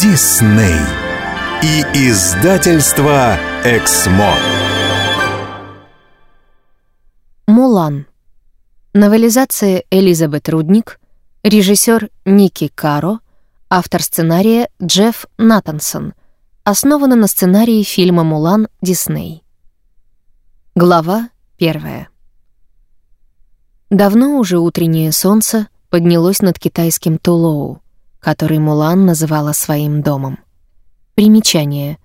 Дисней и издательство Эксмо. Мулан. Новелизация Элизабет Рудник, режиссер Ники Каро, автор сценария Джефф Натансон. Основана на сценарии фильма «Мулан» Дисней. Глава первая. Давно уже утреннее солнце поднялось над китайским Тулоу, который Мулан называла своим домом. Примечание.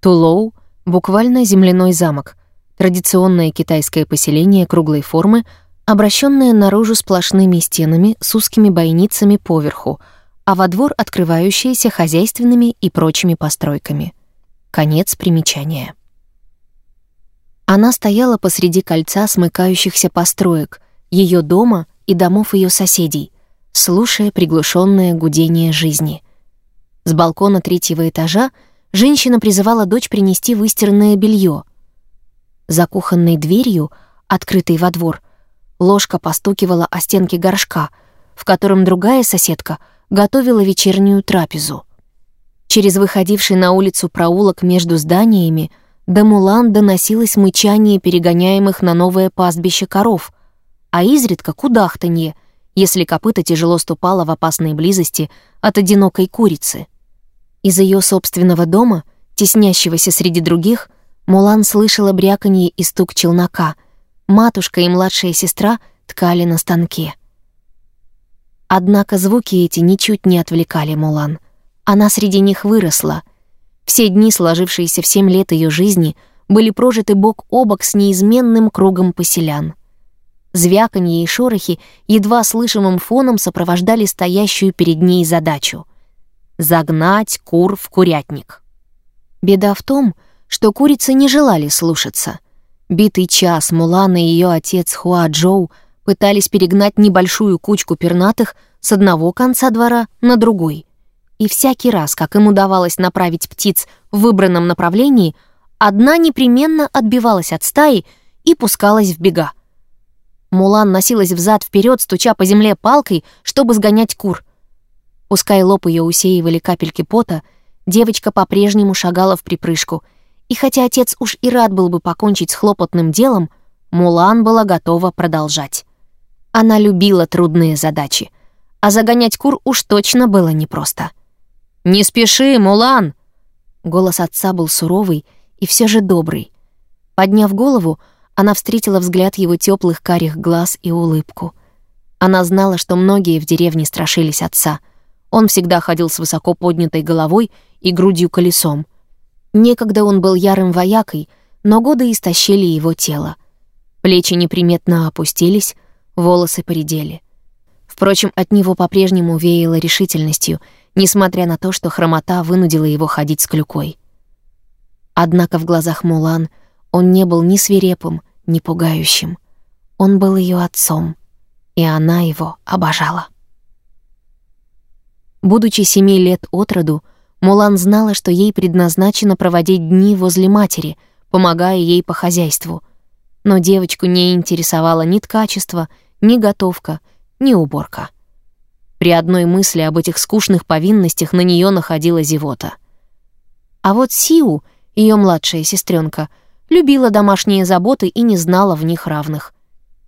Тулоу — буквально земляной замок, традиционное китайское поселение круглой формы, обращенное наружу сплошными стенами с узкими бойницами поверху, а во двор открывающиеся хозяйственными и прочими постройками. Конец примечания. Она стояла посреди кольца смыкающихся построек, ее дома и домов ее соседей, слушая приглушенное гудение жизни. С балкона третьего этажа женщина призывала дочь принести выстиранное белье. За кухонной дверью, открытой во двор, ложка постукивала о стенки горшка, в котором другая соседка готовила вечернюю трапезу. Через выходивший на улицу проулок между зданиями до Мулан доносилось мычание перегоняемых на новое пастбище коров, а изредка кудахтанье, если копыта тяжело ступала в опасной близости от одинокой курицы. Из ее собственного дома, теснящегося среди других, Мулан слышала бряканье и стук челнока. Матушка и младшая сестра ткали на станке. Однако звуки эти ничуть не отвлекали Мулан. Она среди них выросла. Все дни, сложившиеся в семь лет ее жизни, были прожиты бок о бок с неизменным кругом поселян — Звяканье и шорохи едва слышимым фоном сопровождали стоящую перед ней задачу — загнать кур в курятник. Беда в том, что курицы не желали слушаться. Битый час Мулан и ее отец Хуа Джоу пытались перегнать небольшую кучку пернатых с одного конца двора на другой. И всякий раз, как им удавалось направить птиц в выбранном направлении, одна непременно отбивалась от стаи и пускалась в бега. Мулан носилась взад вперед, стуча по земле палкой, чтобы сгонять кур. Пускай лоб ее усеивали капельки пота, девочка по-прежнему шагала в припрыжку, и хотя отец уж и рад был бы покончить с хлопотным делом, Мулан была готова продолжать. Она любила трудные задачи, а загонять кур уж точно было непросто. «Не спеши, Мулан!» Голос отца был суровый и все же добрый. Подняв голову, она встретила взгляд его теплых карих глаз и улыбку. Она знала, что многие в деревне страшились отца. Он всегда ходил с высоко поднятой головой и грудью колесом. Некогда он был ярым воякой, но годы истощили его тело. Плечи неприметно опустились, волосы поредели. Впрочем, от него по-прежнему веяло решительностью, несмотря на то, что хромота вынудила его ходить с клюкой. Однако в глазах Мулан — он не был ни свирепым, ни пугающим. Он был ее отцом, и она его обожала. Будучи семи лет от роду, Мулан знала, что ей предназначено проводить дни возле матери, помогая ей по хозяйству. Но девочку не интересовало ни ткачество, ни готовка, ни уборка. При одной мысли об этих скучных повинностях на нее находила зевота. А вот Сиу, ее младшая сестренка, — любила домашние заботы и не знала в них равных.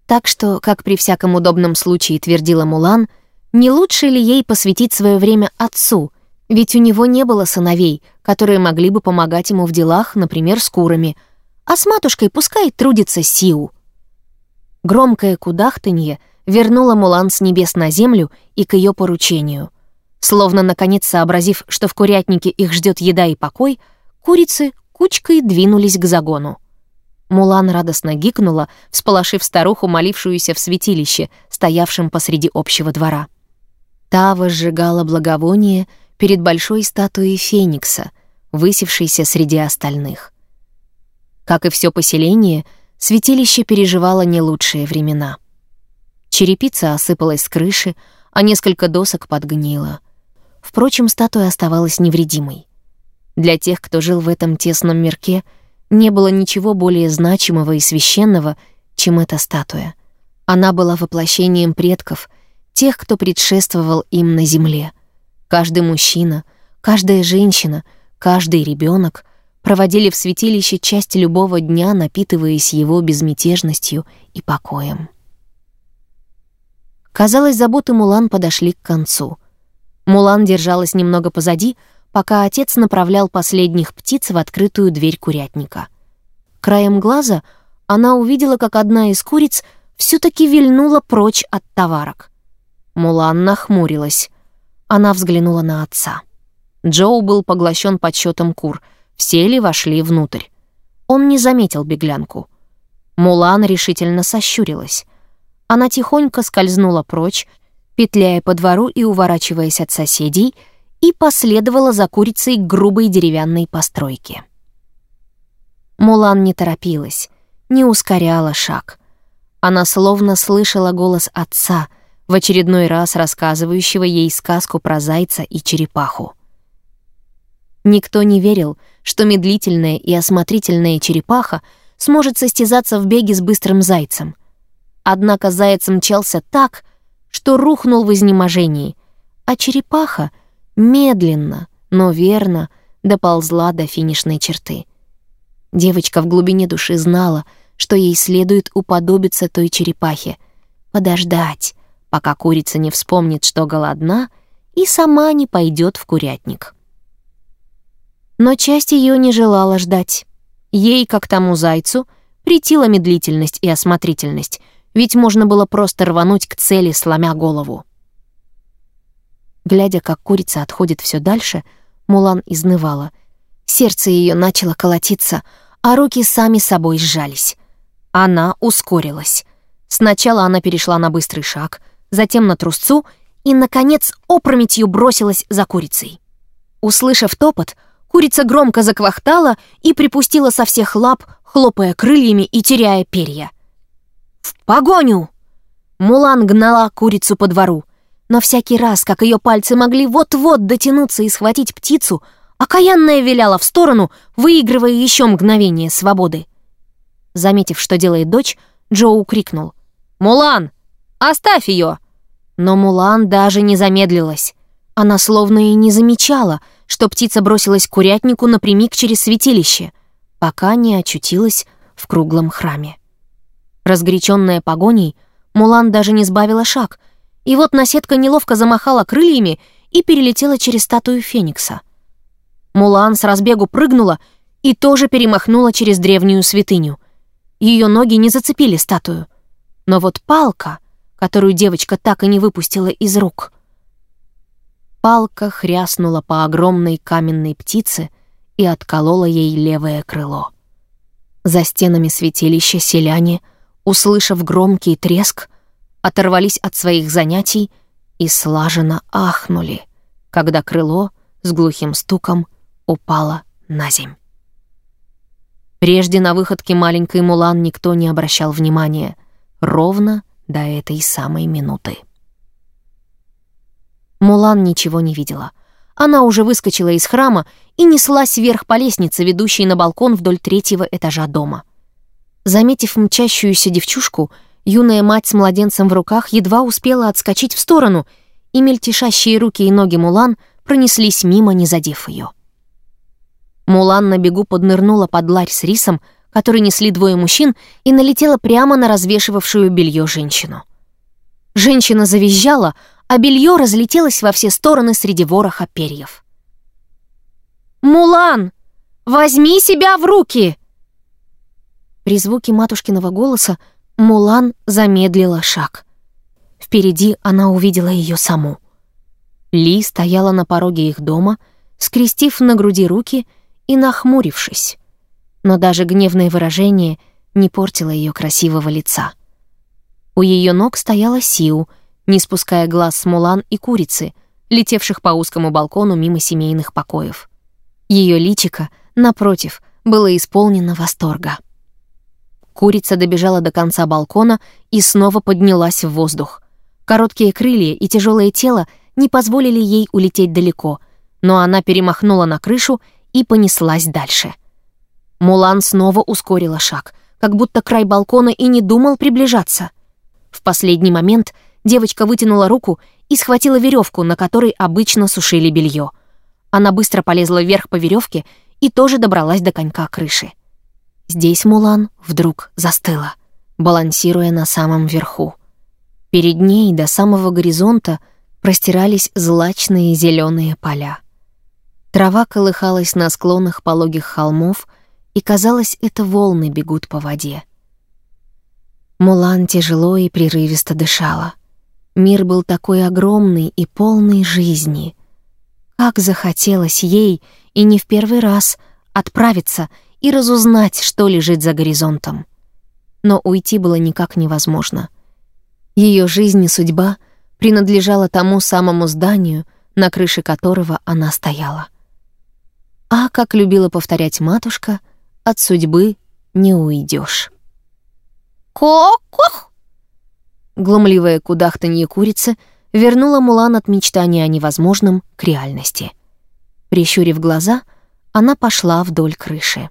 Так что, как при всяком удобном случае твердила Мулан, не лучше ли ей посвятить свое время отцу, ведь у него не было сыновей, которые могли бы помогать ему в делах, например, с курами, а с матушкой пускай трудится Сиу. Громкое кудахтанье вернуло Мулан с небес на землю и к ее поручению. Словно, наконец, сообразив, что в курятнике их ждет еда и покой, курицы кучкой двинулись к загону. Мулан радостно гикнула, всполошив старуху, молившуюся в святилище, стоявшем посреди общего двора. Та возжигала благовоние перед большой статуей Феникса, высевшейся среди остальных. Как и все поселение, святилище переживало не лучшие времена. Черепица осыпалась с крыши, а несколько досок подгнило. Впрочем, статуя оставалась невредимой. Для тех, кто жил в этом тесном мирке, не было ничего более значимого и священного, чем эта статуя. Она была воплощением предков, тех, кто предшествовал им на земле. Каждый мужчина, Каждая женщина, каждый ребенок проводили в святилище часть любого дня, напитываясь его безмятежностью и покоем. Казалось, заботы Мулан подошли к концу. Мулан держалась немного позади, пока отец направлял последних птиц в открытую дверь курятника. Краем глаза она увидела, как одна из куриц все таки вильнула прочь от товарок. Мулан нахмурилась. Она взглянула на отца. Джоу был поглощен подсчетом кур. Все ли вошли внутрь? Он не заметил беглянку. Мулан решительно сощурилась. Она тихонько скользнула прочь, петляя по двору и уворачиваясь от соседей, и последовала за курицей к грубой деревянной постройке. Мулан не торопилась, не ускоряла шаг. Она словно слышала голос отца, в очередной раз рассказывающего ей сказку про зайца и черепаху. Никто не верил, что медлительная и осмотрительная черепаха сможет состязаться в беге с быстрым зайцем. Однако заяц мчался так, что рухнул в изнеможении, а черепаха медленно, но верно доползла до финишной черты. Девочка в глубине души знала, что ей следует уподобиться той черепахе, подождать, пока курица не вспомнит, что голодна, и сама не пойдет в курятник. Но часть ее не желала ждать. Ей, как тому зайцу, претила медлительность и осмотрительность, ведь можно было просто рвануть к цели, сломя голову. Глядя, как курица отходит все дальше, Мулан изнывала. Сердце ее начало колотиться, а руки сами собой сжались. Она ускорилась. Сначала она перешла на быстрый шаг, затем на трусцу и, наконец, опрометью бросилась за курицей. Услышав топот, курица громко заквахтала и припустила со всех лап, хлопая крыльями и теряя перья. «В погоню!» Мулан гнала курицу по двору, но всякий раз, как ее пальцы могли вот-вот дотянуться и схватить птицу, окаянная виляла в сторону, выигрывая еще мгновение свободы. Заметив, что делает дочь, Джоу крикнул. «Мулан, Оставь ее!» Но Мулан даже не замедлилась. Она словно и не замечала, что птица бросилась к курятнику напрямик через святилище, пока не очутилась в круглом храме. Разгоряченная погоней, Мулан даже не сбавила шаг, и вот наседка неловко замахала крыльями и перелетела через статую Феникса. Мулан с разбегу прыгнула и тоже перемахнула через древнюю святыню. Ее ноги не зацепили статую. Но вот палка — которую девочка так и не выпустила из рук. Палка хряснула по огромной каменной птице и отколола ей левое крыло. За стенами святилища селяне, услышав громкий треск, оторвались от своих занятий и слаженно ахнули, когда крыло с глухим стуком упало на земь. Прежде на выходке маленькой Мулан никто не обращал внимания, ровно до этой самой минуты. Мулан ничего не видела. Она уже выскочила из храма и неслась вверх по лестнице, ведущей на балкон вдоль третьего этажа дома. Заметив мчащуюся девчушку, юная мать с младенцем в руках едва успела отскочить в сторону, и мельтешащие руки и ноги Мулан пронеслись мимо, не задев ее. Мулан на бегу поднырнула под ларь с рисом, который несли двое мужчин, и налетела прямо на развешивавшую белье женщину. Женщина завизжала, а белье разлетелось во все стороны среди вороха перьев. «Мулан, возьми себя в руки!» При звуке матушкиного голоса Мулан замедлила шаг. Впереди она увидела ее саму. Ли стояла на пороге их дома, скрестив на груди руки и нахмурившись но даже гневное выражение не портило ее красивого лица. У ее ног стояла Сиу, не спуская глаз с Мулан и курицы, летевших по узкому балкону мимо семейных покоев. Ее личико, напротив, было исполнено восторга. Курица добежала до конца балкона и снова поднялась в воздух. Короткие крылья и тяжелое тело не позволили ей улететь далеко, но она перемахнула на крышу и понеслась дальше — Мулан снова ускорила шаг, как будто край балкона и не думал приближаться. В последний момент девочка вытянула руку и схватила веревку, на которой обычно сушили белье. Она быстро полезла вверх по веревке и тоже добралась до конька крыши. Здесь Мулан вдруг застыла, балансируя на самом верху. Перед ней до самого горизонта простирались злачные зеленые поля. Трава колыхалась на склонах пологих холмов, и, казалось, это волны бегут по воде. Мулан тяжело и прерывисто дышала. Мир был такой огромный и полный жизни. Как захотелось ей, и не в первый раз, отправиться и разузнать, что лежит за горизонтом. Но уйти было никак невозможно. Ее жизнь и судьба принадлежала тому самому зданию, на крыше которого она стояла. А, как любила повторять матушка, от судьбы не уйдешь. «Ко-кох!» Глумливое кудахтанье курицы вернуло Мулан от мечтания о невозможном к реальности. Прищурив глаза, она пошла вдоль крыши.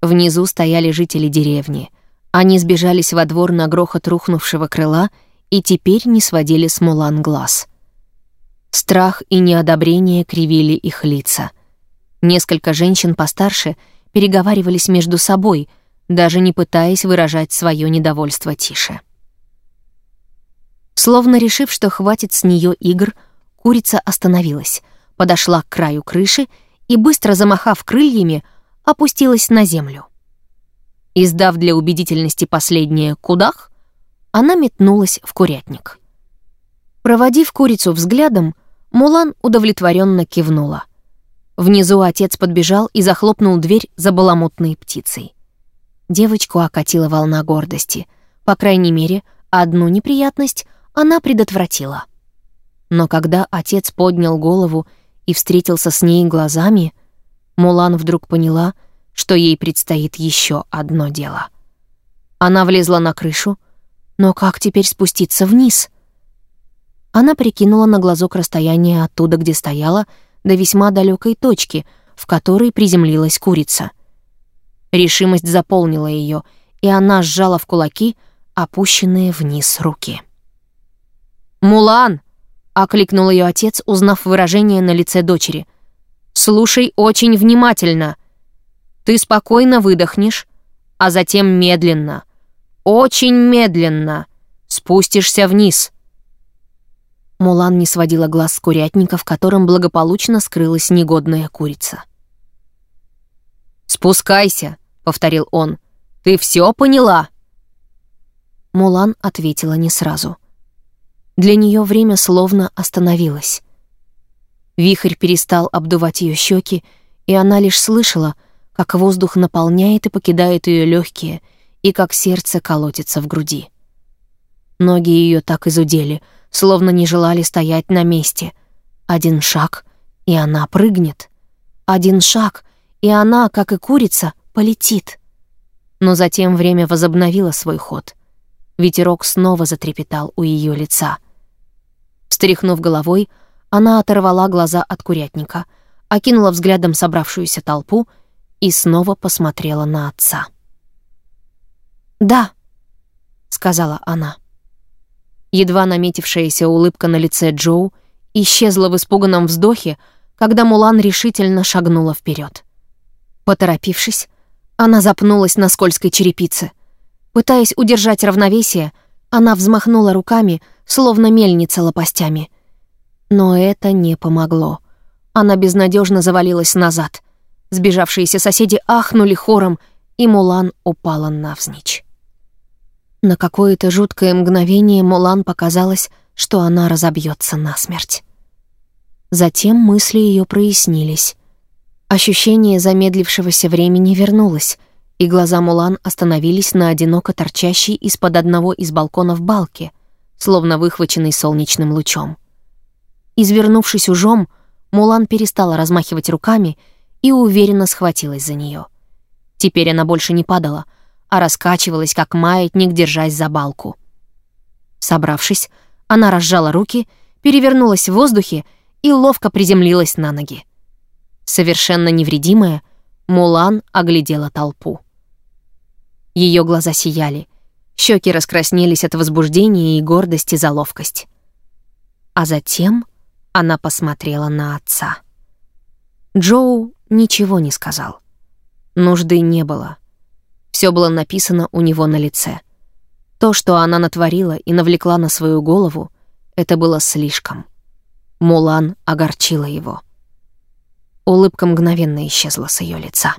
Внизу стояли жители деревни. Они сбежались во двор на грохот рухнувшего крыла и теперь не сводили с Мулан глаз. Страх и неодобрение кривили их лица. Несколько женщин постарше переговаривались между собой — даже не пытаясь выражать свое недовольство тише. Словно решив, что хватит с нее игр, курица остановилась, подошла к краю крыши и, быстро замахав крыльями, опустилась на землю. Издав для убедительности последнее «кудах», она метнулась в курятник. Проводив курицу взглядом, Мулан удовлетворенно кивнула. Внизу отец подбежал и захлопнул дверь за баламутной птицей. Девочку окатила волна гордости. По крайней мере, одну неприятность она предотвратила. Но когда отец поднял голову и встретился с ней глазами, Мулан вдруг поняла, что ей предстоит еще одно дело. Она влезла на крышу, но как теперь спуститься вниз? Она прикинула на глазок расстояние оттуда, где стояла, до весьма далекой точки, в которой приземлилась курица — Решимость заполнила ее, и она сжала в кулаки опущенные вниз руки. «Мулан!» — окликнул ее отец, узнав выражение на лице дочери. «Слушай очень внимательно. Ты спокойно выдохнешь, а затем медленно, очень медленно спустишься вниз». Мулан не сводила глаз с курятника, в котором благополучно скрылась негодная курица. «Спускайся», — повторил он. «Ты все поняла?» Мулан ответила не сразу. Для нее время словно остановилось. Вихрь перестал обдувать ее щеки, и она лишь слышала, как воздух наполняет и покидает ее легкие, и как сердце колотится в груди. Ноги ее так изудели, словно не желали стоять на месте. Один шаг, и она прыгнет. Один шаг, и она, как и курица, полетит. Но затем время возобновило свой ход. Ветерок снова затрепетал у ее лица. Встряхнув головой, она оторвала глаза от курятника, окинула взглядом собравшуюся толпу и снова посмотрела на отца. «Да», — сказала она. Едва наметившаяся улыбка на лице Джоу исчезла в испуганном вздохе, когда Мулан решительно шагнула вперед. Поторопившись, она запнулась на скользкой черепице. Пытаясь удержать равновесие, она взмахнула руками, словно мельница лопастями. Но это не помогло. Она безнадежно завалилась назад. Сбежавшиеся соседи ахнули хором, и Мулан упала навзничь. На какое-то жуткое мгновение Мулан показалось, что она разобьется насмерть. Затем мысли ее прояснились. Ощущение замедлившегося времени вернулось, и глаза Мулан остановились на одиноко торчащей из-под одного из балконов балке, словно выхваченной солнечным лучом. Извернувшись ужом, Мулан перестала размахивать руками и уверенно схватилась за нее. Теперь она больше не падала, а раскачивалась, как маятник, держась за балку. Собравшись, она разжала руки, перевернулась в воздухе и ловко приземлилась на ноги. Совершенно невредимая, Мулан оглядела толпу. Ее глаза сияли, щеки раскраснелись от возбуждения и гордости за ловкость. А затем она посмотрела на отца. Джоу ничего не сказал. Нужды не было. Все было написано у него на лице. То, что она натворила и навлекла на свою голову, это было слишком. Мулан огорчила его. Улыбка мгновенно исчезла с ее лица.